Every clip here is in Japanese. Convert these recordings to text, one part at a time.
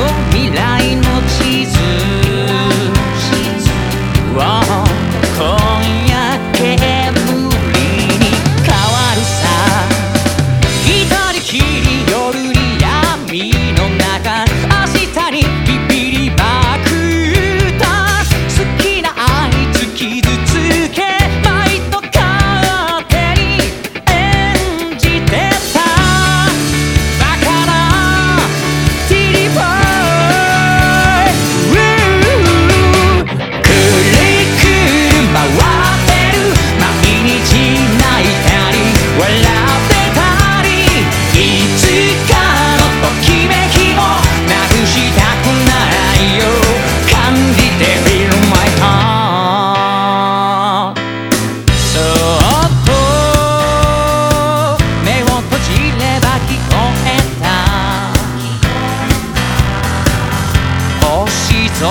son. 空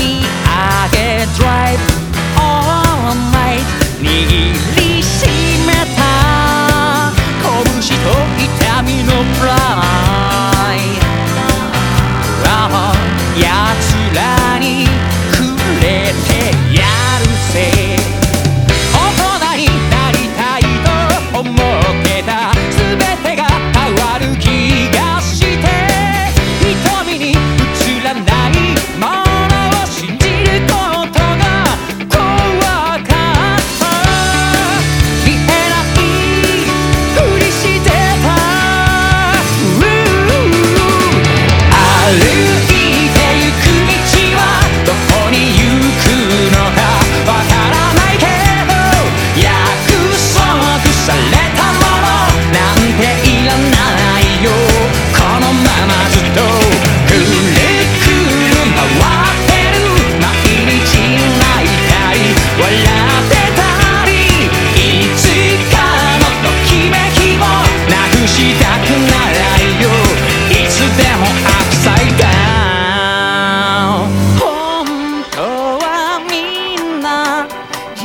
見上げ Drive all night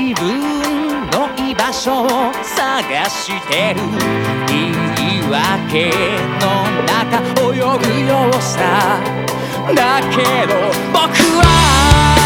自分の居場所を探してる言い訳の中泳ぐようさ。だけど僕は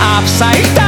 upside down.